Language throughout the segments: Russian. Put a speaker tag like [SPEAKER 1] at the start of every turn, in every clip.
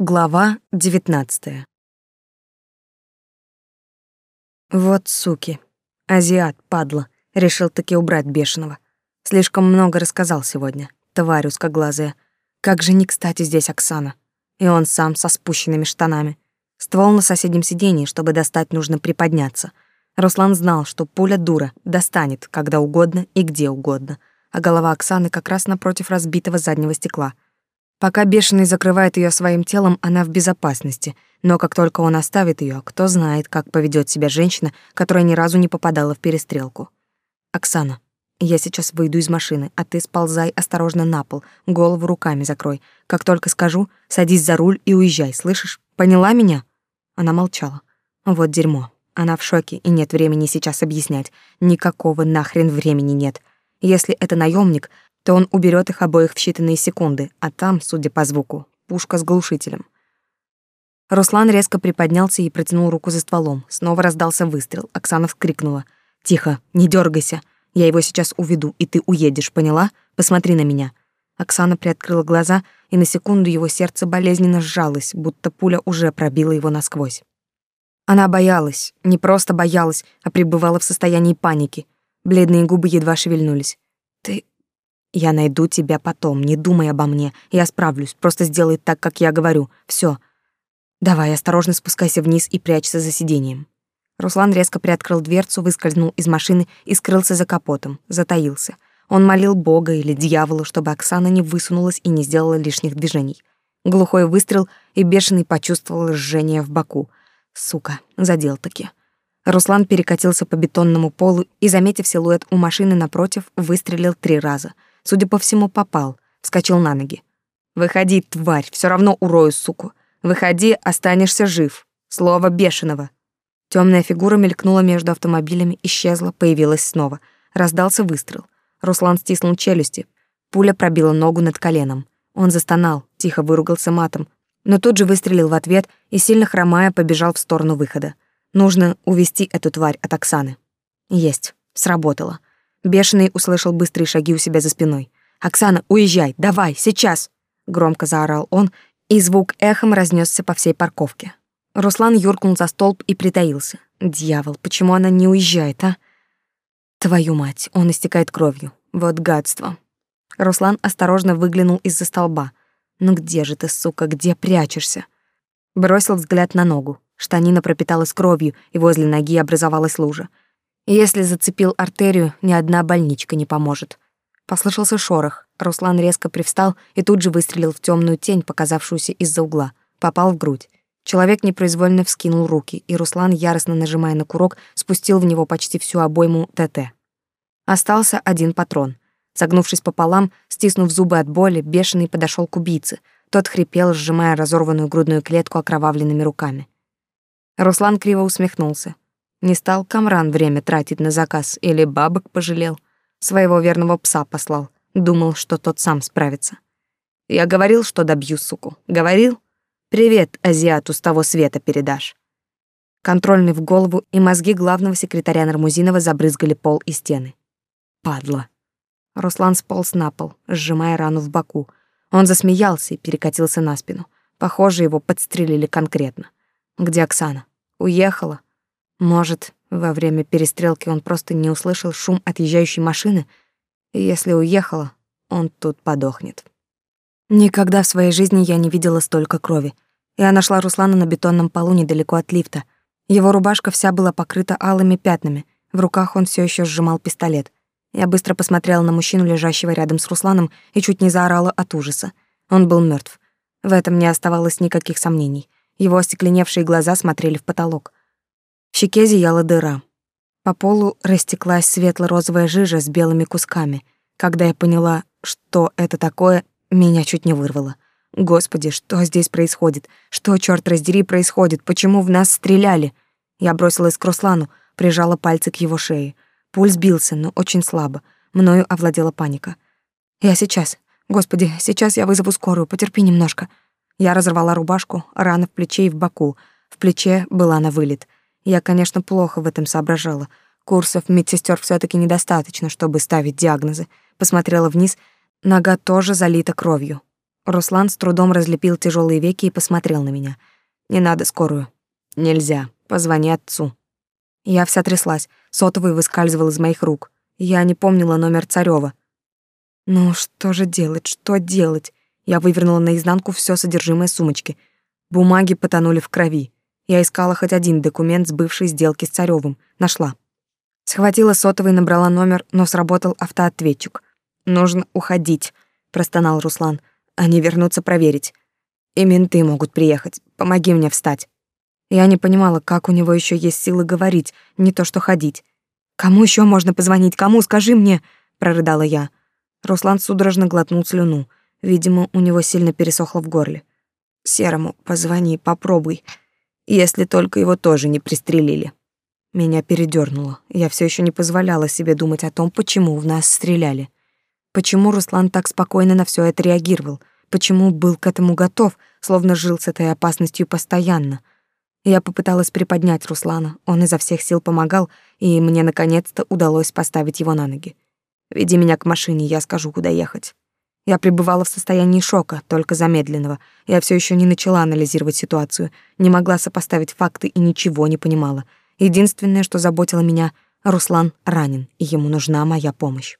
[SPEAKER 1] Глава 19. Вот суки. Азиат, падла, решил таки убрать бешеного. Слишком много рассказал сегодня. Тварь узкоглазая. Как же не кстати здесь Оксана. И он сам со спущенными штанами. Ствол на соседнем сиденье, чтобы достать, нужно приподняться. Руслан знал, что пуля дура достанет когда угодно и где угодно, а голова Оксаны как раз напротив разбитого заднего стекла — Пока бешеный закрывает ее своим телом, она в безопасности, но как только он оставит ее, кто знает, как поведет себя женщина, которая ни разу не попадала в перестрелку. Оксана, я сейчас выйду из машины, а ты сползай осторожно на пол, голову руками закрой. Как только скажу, садись за руль и уезжай, слышишь? Поняла меня? Она молчала. Вот дерьмо. Она в шоке, и нет времени сейчас объяснять. Никакого нахрен времени нет. Если это наемник, то он уберет их обоих в считанные секунды, а там, судя по звуку, пушка с глушителем. Руслан резко приподнялся и протянул руку за стволом. Снова раздался выстрел. Оксана вскрикнула. «Тихо, не дергайся. Я его сейчас уведу, и ты уедешь, поняла? Посмотри на меня». Оксана приоткрыла глаза, и на секунду его сердце болезненно сжалось, будто пуля уже пробила его насквозь. Она боялась, не просто боялась, а пребывала в состоянии паники. Бледные губы едва шевельнулись. «Ты я найду тебя потом, не думай обо мне. Я справлюсь, просто сделай так, как я говорю. Все. Давай, осторожно спускайся вниз и прячься за сиденьем. Руслан резко приоткрыл дверцу, выскользнул из машины и скрылся за капотом, затаился. Он молил Бога или дьявола, чтобы Оксана не высунулась и не сделала лишних движений. Глухой выстрел, и бешеный почувствовал жжение в боку. Сука, задел таки. Руслан перекатился по бетонному полу и, заметив силуэт у машины напротив, выстрелил три раза — Судя по всему, попал. Вскочил на ноги. «Выходи, тварь, все равно урою, суку. Выходи, останешься жив. Слово бешеного». Темная фигура мелькнула между автомобилями, исчезла, появилась снова. Раздался выстрел. Руслан стиснул челюсти. Пуля пробила ногу над коленом. Он застонал, тихо выругался матом, но тут же выстрелил в ответ и, сильно хромая, побежал в сторону выхода. Нужно увести эту тварь от Оксаны. Есть. Сработало. Бешеный услышал быстрые шаги у себя за спиной. «Оксана, уезжай! Давай, сейчас!» Громко заорал он, и звук эхом разнесся по всей парковке. Руслан юркнул за столб и притаился. «Дьявол, почему она не уезжает, а?» «Твою мать, он истекает кровью. Вот гадство!» Руслан осторожно выглянул из-за столба. «Ну где же ты, сука, где прячешься?» Бросил взгляд на ногу. Штанина пропиталась кровью, и возле ноги образовалась лужа. Если зацепил артерию, ни одна больничка не поможет. Послышался шорох. Руслан резко привстал и тут же выстрелил в темную тень, показавшуюся из-за угла. Попал в грудь. Человек непроизвольно вскинул руки, и Руслан, яростно нажимая на курок, спустил в него почти всю обойму ТТ. Остался один патрон. Согнувшись пополам, стиснув зубы от боли, бешеный подошел к убийце. Тот хрипел, сжимая разорванную грудную клетку окровавленными руками. Руслан криво усмехнулся. Не стал Камран время тратить на заказ или бабок пожалел. Своего верного пса послал. Думал, что тот сам справится. Я говорил, что добью суку. Говорил? Привет азиату с того света передашь. Контрольный в голову, и мозги главного секретаря Нармузинова забрызгали пол и стены. Падла. Руслан сполз на пол, сжимая рану в боку. Он засмеялся и перекатился на спину. Похоже, его подстрелили конкретно. Где Оксана? Уехала? Может, во время перестрелки он просто не услышал шум отъезжающей машины, и если уехала, он тут подохнет. Никогда в своей жизни я не видела столько крови. Я нашла Руслана на бетонном полу недалеко от лифта. Его рубашка вся была покрыта алыми пятнами. В руках он все еще сжимал пистолет. Я быстро посмотрела на мужчину, лежащего рядом с Русланом, и чуть не заорала от ужаса. Он был мертв. В этом не оставалось никаких сомнений. Его остекленевшие глаза смотрели в потолок. В щеке зияла дыра. По полу растеклась светло-розовая жижа с белыми кусками. Когда я поняла, что это такое, меня чуть не вырвало. Господи, что здесь происходит? Что, черт раздери, происходит? Почему в нас стреляли? Я бросилась к Руслану, прижала пальцы к его шее. Пульс бился, но очень слабо. Мною овладела паника. Я сейчас. Господи, сейчас я вызову скорую, потерпи немножко. Я разорвала рубашку, рана в плече и в боку. В плече была на вылет. Я, конечно, плохо в этом соображала. Курсов медсестер все таки недостаточно, чтобы ставить диагнозы. Посмотрела вниз, нога тоже залита кровью. Руслан с трудом разлепил тяжелые веки и посмотрел на меня. «Не надо скорую». «Нельзя. Позвони отцу». Я вся тряслась, сотовый выскальзывал из моих рук. Я не помнила номер Царёва. Ну, что же делать, что делать? Я вывернула наизнанку все содержимое сумочки. Бумаги потонули в крови. Я искала хоть один документ с бывшей сделки с Царёвым. Нашла. Схватила сотовый, набрала номер, но сработал автоответчик. «Нужно уходить», — простонал Руслан. «Они вернутся проверить. И менты могут приехать. Помоги мне встать». Я не понимала, как у него еще есть силы говорить, не то что ходить. «Кому еще можно позвонить? Кому? Скажи мне!» — прорыдала я. Руслан судорожно глотнул слюну. Видимо, у него сильно пересохло в горле. «Серому позвони, попробуй. Если только его тоже не пристрелили». Меня передёрнуло. Я все еще не позволяла себе думать о том, почему в нас стреляли. Почему Руслан так спокойно на все это реагировал? Почему был к этому готов, словно жил с этой опасностью постоянно? Я попыталась приподнять Руслана, он изо всех сил помогал, и мне наконец-то удалось поставить его на ноги. «Веди меня к машине, я скажу, куда ехать». Я пребывала в состоянии шока, только замедленного. Я все еще не начала анализировать ситуацию, не могла сопоставить факты и ничего не понимала. Единственное, что заботило меня, Руслан ранен, и ему нужна моя помощь.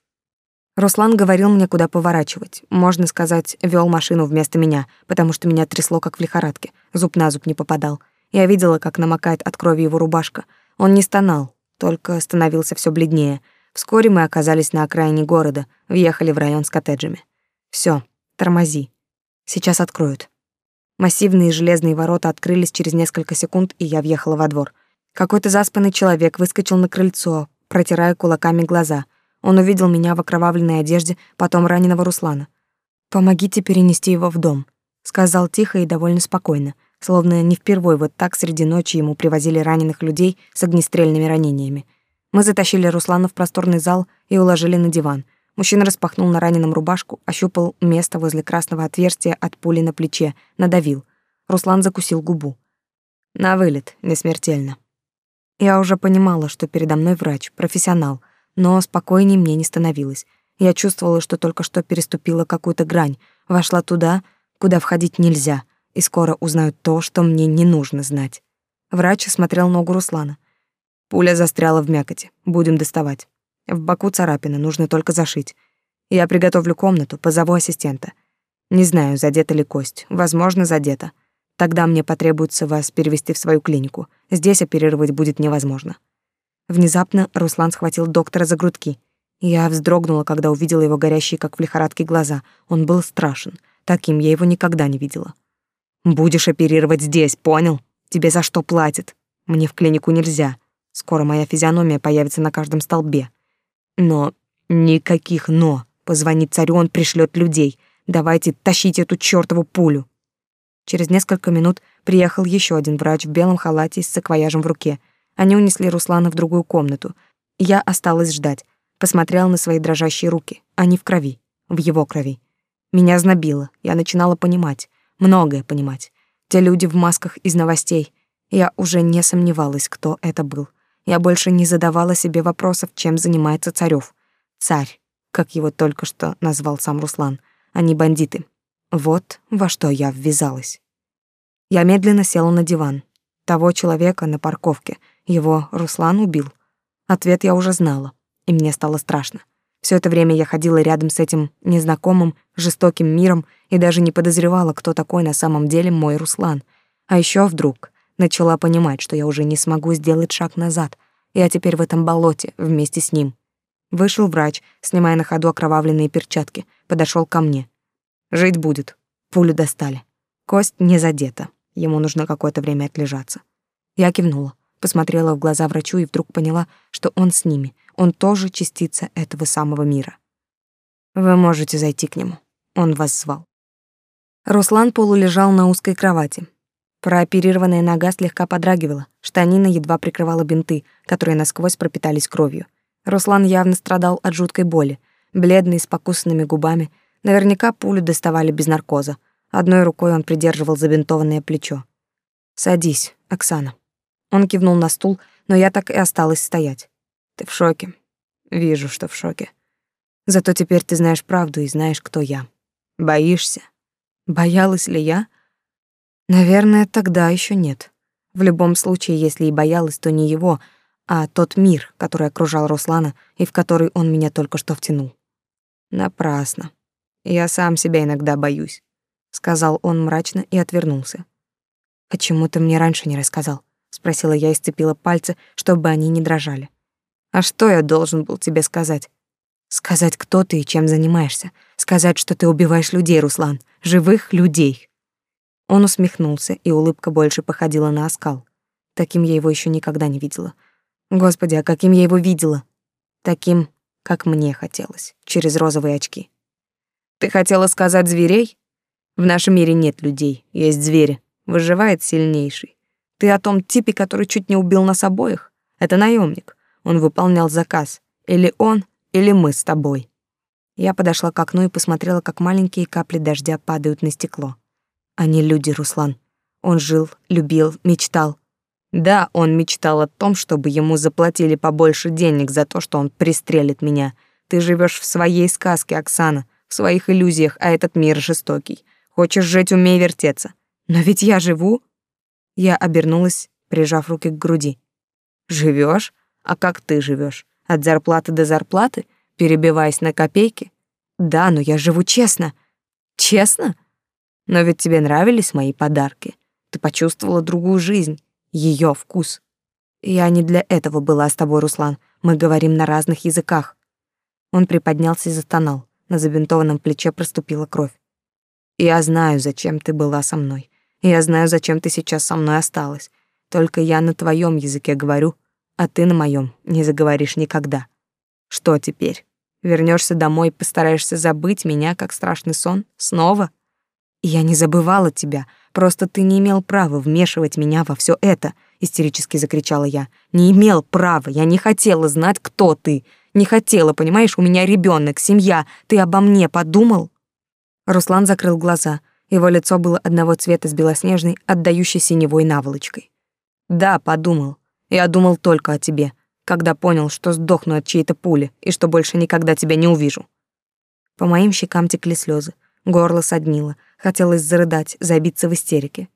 [SPEAKER 1] Руслан говорил мне, куда поворачивать. Можно сказать, вел машину вместо меня, потому что меня трясло, как в лихорадке. Зуб на зуб не попадал. Я видела, как намокает от крови его рубашка. Он не стонал, только становился все бледнее. Вскоре мы оказались на окраине города, въехали в район с коттеджами. Все, тормози. Сейчас откроют. Массивные железные ворота открылись через несколько секунд, и я въехала во двор. Какой-то заспанный человек выскочил на крыльцо, протирая кулаками глаза. Он увидел меня в окровавленной одежде, потом раненого Руслана. «Помогите перенести его в дом», — сказал тихо и довольно спокойно — словно не впервой вот так среди ночи ему привозили раненых людей с огнестрельными ранениями. Мы затащили Руслана в просторный зал и уложили на диван. Мужчина распахнул на раненом рубашку, ощупал место возле красного отверстия от пули на плече, надавил. Руслан закусил губу. На вылет, не смертельно. Я уже понимала, что передо мной врач, профессионал, но спокойнее мне не становилось. Я чувствовала, что только что переступила какую-то грань, вошла туда, куда входить нельзя — и скоро узнают то, что мне не нужно знать. Врач осмотрел ногу Руслана. Пуля застряла в мякоти. Будем доставать. В боку царапина, нужно только зашить. Я приготовлю комнату, позову ассистента. Не знаю, задета ли кость. Возможно, задета. Тогда мне потребуется вас перевести в свою клинику. Здесь оперировать будет невозможно. Внезапно Руслан схватил доктора за грудки. Я вздрогнула, когда увидела его горящие, как в лихорадке, глаза. Он был страшен. Таким я его никогда не видела. Будешь оперировать здесь, понял? Тебе за что платят? Мне в клинику нельзя. Скоро моя физиономия появится на каждом столбе. Но никаких но. Позвонит царю, он пришлет людей. Давайте тащите эту чёртову пулю. Через несколько минут приехал еще один врач в белом халате с саквояжем в руке. Они унесли Руслана в другую комнату. Я осталась ждать. Посмотрела на свои дрожащие руки. Они в крови. В его крови. Меня знобило. Я начинала понимать многое понимать. Те люди в масках из новостей. Я уже не сомневалась, кто это был. Я больше не задавала себе вопросов, чем занимается Царёв. Царь, как его только что назвал сам Руслан, а не бандиты. Вот во что я ввязалась. Я медленно села на диван. Того человека на парковке. Его Руслан убил. Ответ я уже знала, и мне стало страшно. Все это время я ходила рядом с этим незнакомым, жестоким миром и даже не подозревала, кто такой на самом деле мой Руслан. А еще вдруг начала понимать, что я уже не смогу сделать шаг назад. Я теперь в этом болоте вместе с ним. Вышел врач, снимая на ходу окровавленные перчатки, подошел ко мне. Жить будет. Пулю достали. Кость не задета. Ему нужно какое-то время отлежаться. Я кивнула, посмотрела в глаза врачу и вдруг поняла, что он с ними — он тоже частица этого самого мира. Вы можете зайти к нему. Он вас звал. Руслан полулежал на узкой кровати. Прооперированная нога слегка подрагивала, штанина едва прикрывала бинты, которые насквозь пропитались кровью. Руслан явно страдал от жуткой боли, бледный, с покусанными губами. Наверняка пулю доставали без наркоза. Одной рукой он придерживал забинтованное плечо. «Садись, Оксана». Он кивнул на стул, но я так и осталась стоять. Ты в шоке. Вижу, что в шоке. Зато теперь ты знаешь правду и знаешь, кто я. Боишься? Боялась ли я? Наверное, тогда еще нет. В любом случае, если и боялась, то не его, а тот мир, который окружал Руслана и в который он меня только что втянул. Напрасно. Я сам себя иногда боюсь, сказал он мрачно и отвернулся. Почему ты мне раньше не рассказал? спросила я и сцепила пальцы, чтобы они не дрожали. А что я должен был тебе сказать? Сказать, кто ты и чем занимаешься. Сказать, что ты убиваешь людей, Руслан. Живых людей. Он усмехнулся, и улыбка больше походила на оскал. Таким я его еще никогда не видела. Господи, а каким я его видела? Таким, как мне хотелось, через розовые очки. Ты хотела сказать зверей? В нашем мире нет людей, есть звери. Выживает сильнейший. Ты о том типе, который чуть не убил нас обоих? Это наемник. Он выполнял заказ. Или он, или мы с тобой. Я подошла к окну и посмотрела, как маленькие капли дождя падают на стекло. Они люди, Руслан. Он жил, любил, мечтал. Да, он мечтал о том, чтобы ему заплатили побольше денег за то, что он пристрелит меня. Ты живешь в своей сказке, Оксана, в своих иллюзиях, а этот мир жестокий. Хочешь жить, умей вертеться. Но ведь я живу. Я обернулась, прижав руки к груди. Живешь? А как ты живешь? От зарплаты до зарплаты, перебиваясь на копейки? Да, но я живу честно. Честно? Но ведь тебе нравились мои подарки. Ты почувствовала другую жизнь, ее вкус. Я не для этого была с тобой, Руслан. Мы говорим на разных языках. Он приподнялся и застонал. На забинтованном плече проступила кровь. Я знаю, зачем ты была со мной. Я знаю, зачем ты сейчас со мной осталась. Только я на твоем языке говорю, а ты на моем не заговоришь никогда. Что теперь? Вернешься домой и постараешься забыть меня, как страшный сон? Снова? Я не забывала тебя, просто ты не имел права вмешивать меня во все это, истерически закричала я. Не имел права, я не хотела знать, кто ты. Не хотела, понимаешь, у меня ребенок, семья. Ты обо мне подумал? Руслан закрыл глаза. Его лицо было одного цвета с белоснежной, отдающей синевой наволочкой. Да, подумал. Я думал только о тебе, когда понял, что сдохну от чьей-то пули и что больше никогда тебя не увижу. По моим щекам текли слезы, горло соднило, хотелось зарыдать, забиться в истерике.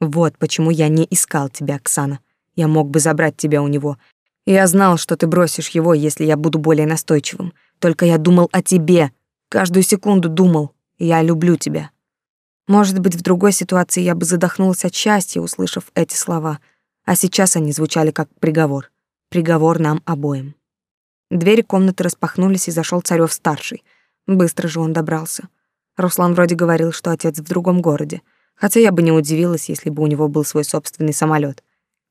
[SPEAKER 1] Вот почему я не искал тебя, Оксана. Я мог бы забрать тебя у него. Я знал, что ты бросишь его, если я буду более настойчивым. Только я думал о тебе. Каждую секунду думал. Я люблю тебя. Может быть, в другой ситуации я бы задохнулась от счастья, услышав эти слова, а сейчас они звучали как приговор. Приговор нам обоим. Двери комнаты распахнулись, и зашел царев старший Быстро же он добрался. Руслан вроде говорил, что отец в другом городе, хотя я бы не удивилась, если бы у него был свой собственный самолет.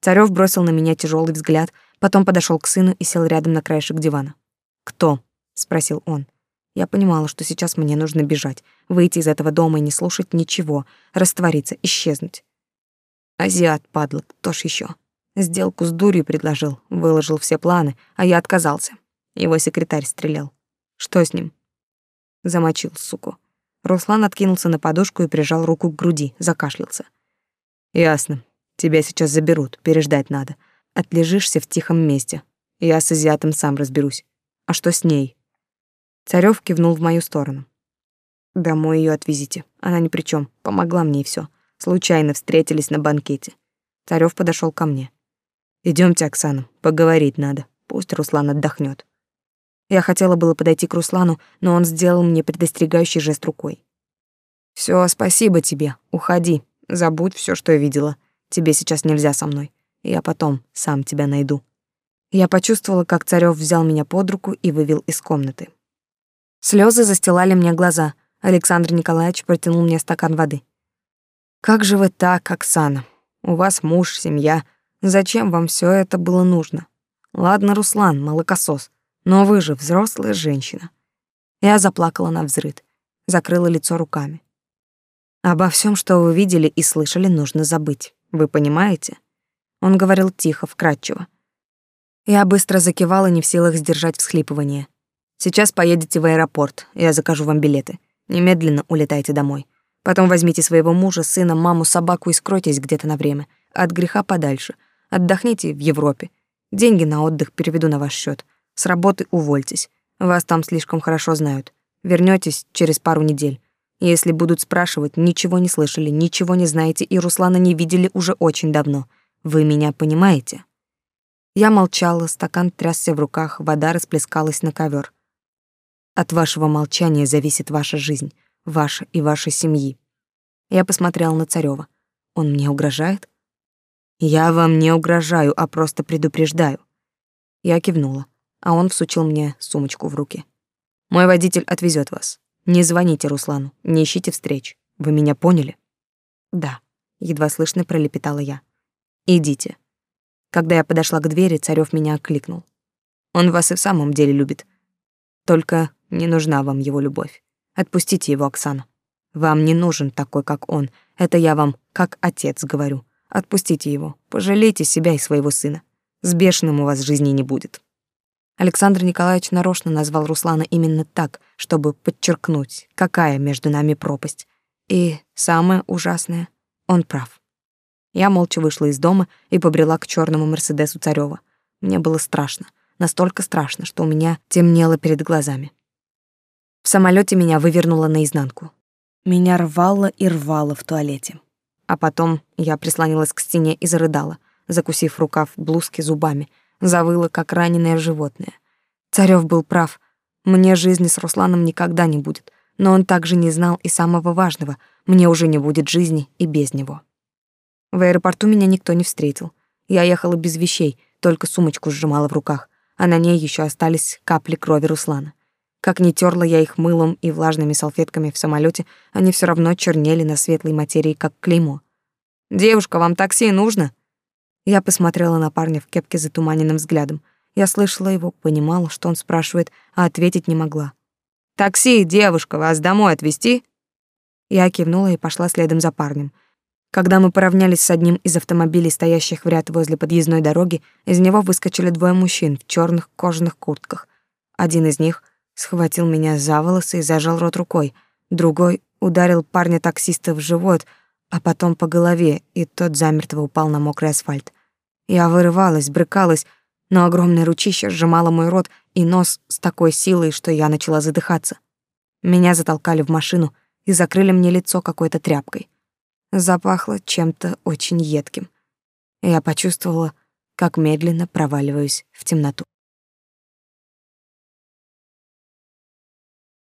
[SPEAKER 1] Царев бросил на меня тяжелый взгляд, потом подошел к сыну и сел рядом на краешек дивана. «Кто?» — спросил он. Я понимала, что сейчас мне нужно бежать, выйти из этого дома и не слушать ничего, раствориться, исчезнуть. Азиат, падла, кто ж еще? Сделку с дурью предложил, выложил все планы, а я отказался. Его секретарь стрелял. Что с ним? Замочил, суку. Руслан откинулся на подушку и прижал руку к груди, закашлялся. Ясно. Тебя сейчас заберут, переждать надо. Отлежишься в тихом месте. Я с азиатом сам разберусь. А что с ней? Царёв кивнул в мою сторону. Домой ее отвезите. Она ни при чем. Помогла мне и все. Случайно встретились на банкете. Царёв подошел ко мне. Идемте, Оксана, поговорить надо. Пусть Руслан отдохнет. Я хотела было подойти к Руслану, но он сделал мне предостерегающий жест рукой. Все, спасибо тебе. Уходи. Забудь все, что я видела. Тебе сейчас нельзя со мной. Я потом сам тебя найду. Я почувствовала, как Царёв взял меня под руку и вывел из комнаты. Слезы застилали мне глаза. Александр Николаевич протянул мне стакан воды. Как же вы так, Оксана? У вас муж, семья. Зачем вам все это было нужно? Ладно, Руслан, молокосос, но вы же взрослая женщина. Я заплакала на взрыд, закрыла лицо руками. Обо всем, что вы видели и слышали, нужно забыть. Вы понимаете? Он говорил тихо, вкратчиво. Я быстро закивала, не в силах сдержать всхлипывание. Сейчас поедете в аэропорт, я закажу вам билеты. Немедленно улетайте домой. Потом возьмите своего мужа, сына, маму, собаку и скройтесь где-то на время. От греха подальше. Отдохните в Европе. Деньги на отдых переведу на ваш счет. С работы увольтесь. Вас там слишком хорошо знают. Вернётесь через пару недель. Если будут спрашивать, ничего не слышали, ничего не знаете и Руслана не видели уже очень давно. Вы меня понимаете? Я молчала, стакан трясся в руках, вода расплескалась на ковер. От вашего молчания зависит ваша жизнь, ваша и вашей семьи. Я посмотрела на Царёва. Он мне угрожает? Я вам не угрожаю, а просто предупреждаю. Я кивнула, а он всучил мне сумочку в руки. Мой водитель отвезет вас. Не звоните Руслану, не ищите встреч. Вы меня поняли? Да, едва слышно пролепетала я. Идите. Когда я подошла к двери, Царёв меня окликнул. Он вас и в самом деле любит. Только не нужна вам его любовь. Отпустите его, Оксана. Вам не нужен такой, как он. Это я вам, как отец, говорю. Отпустите его. Пожалейте себя и своего сына. С бешеным у вас жизни не будет. Александр Николаевич нарочно назвал Руслана именно так, чтобы подчеркнуть, какая между нами пропасть. И самое ужасное, он прав. Я молча вышла из дома и побрела к черному Мерседесу Царёва. Мне было страшно, настолько страшно, что у меня темнело перед глазами. В самолете меня вывернуло наизнанку. Меня рвало и рвало в туалете. А потом я прислонилась к стене и зарыдала, закусив рукав блузки зубами, завыла, как раненое животное. Царёв был прав. Мне жизни с Русланом никогда не будет, но он также не знал и самого важного — мне уже не будет жизни и без него. В аэропорту меня никто не встретил. Я ехала без вещей, только сумочку сжимала в руках, а на ней еще остались капли крови Руслана. Как ни терла я их мылом и влажными салфетками в самолете, они все равно чернели на светлой материи, как клеймо. «Девушка, вам такси нужно?» Я посмотрела на парня в кепке затуманенным взглядом. Я слышала его, понимала, что он спрашивает, а ответить не могла. «Такси, девушка, вас домой отвезти?» Я кивнула и пошла следом за парнем. Когда мы поравнялись с одним из автомобилей, стоящих в ряд возле подъездной дороги, из него выскочили двое мужчин в черных кожаных куртках. Один из них схватил меня за волосы и зажал рот рукой, другой ударил парня-таксиста в живот, а потом по голове, и тот замертво упал на мокрый асфальт. Я вырывалась, брыкалась, но огромное ручище сжимало мой рот и нос с такой силой, что я начала задыхаться. Меня затолкали в машину и закрыли мне лицо какой-то тряпкой. Запахло чем-то очень едким. Я почувствовала, как медленно проваливаюсь в темноту.